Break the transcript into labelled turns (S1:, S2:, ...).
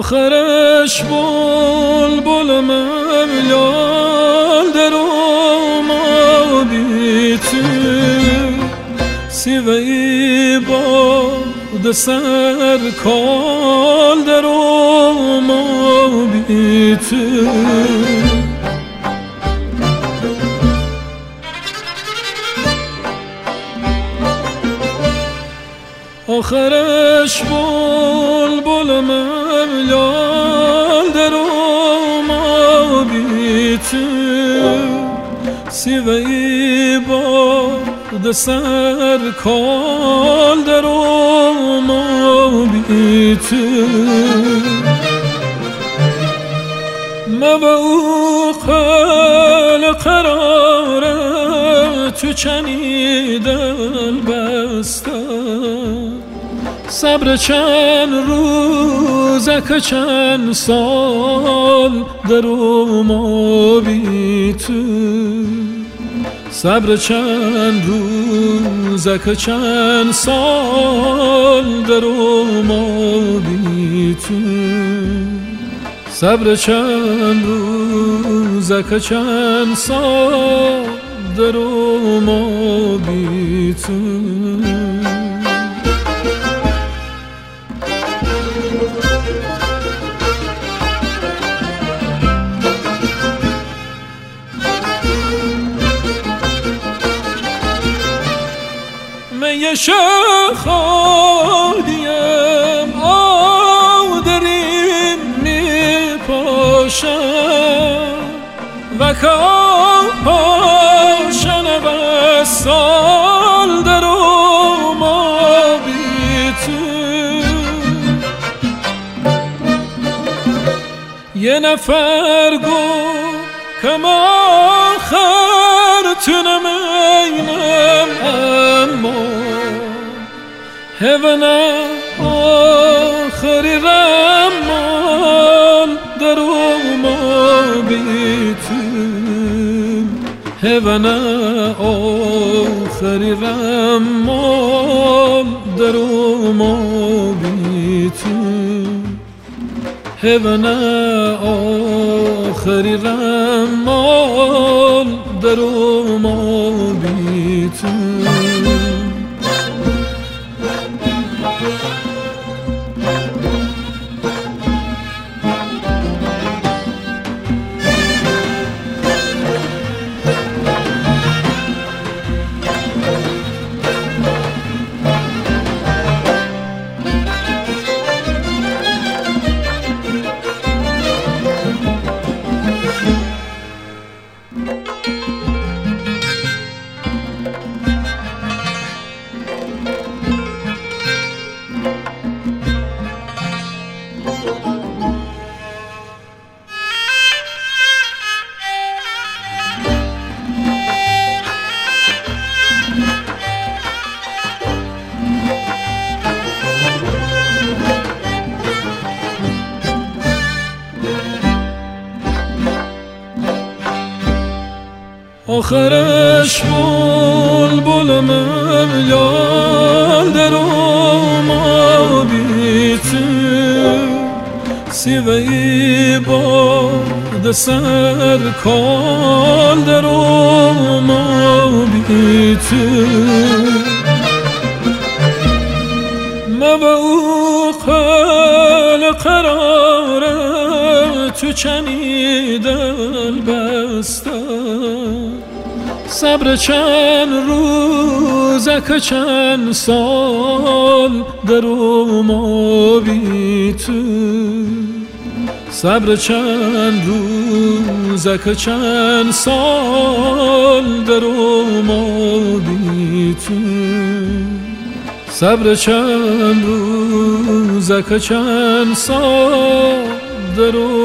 S1: آخرش بول بول مملال در ما بیتی سیوه ای باد سر کال در ما بیتی آخرش بول بول مملال در ما بیتی سیوه ای باد سر کال در ما بیتی ما به او قل قراره تو چنی دل بستم صبر چند روزک چند سال در ما بی تو صبر چند روزک چند سال در ما بی تو صبر چند روزک چند سال در ما تو می شخادیم آدرین می پاشم و که پاشن و سال در ما یه نفر گو که ما آخر هونا آخری رمان در ما بیتیم. هونا آخری رمان در ما بیتیم. هونا آخری رمان در ما بیتیم. آخرش بول بول مملال در ما بیتی سیوه ای باد سر کال در ما بیتی ما به او قل قراره تو چنی دل بستم صبر چند روزک چند سال در ما بی تو. صبر چند روزک چند سال در ما بی تو. صبر چند روزک چند سال در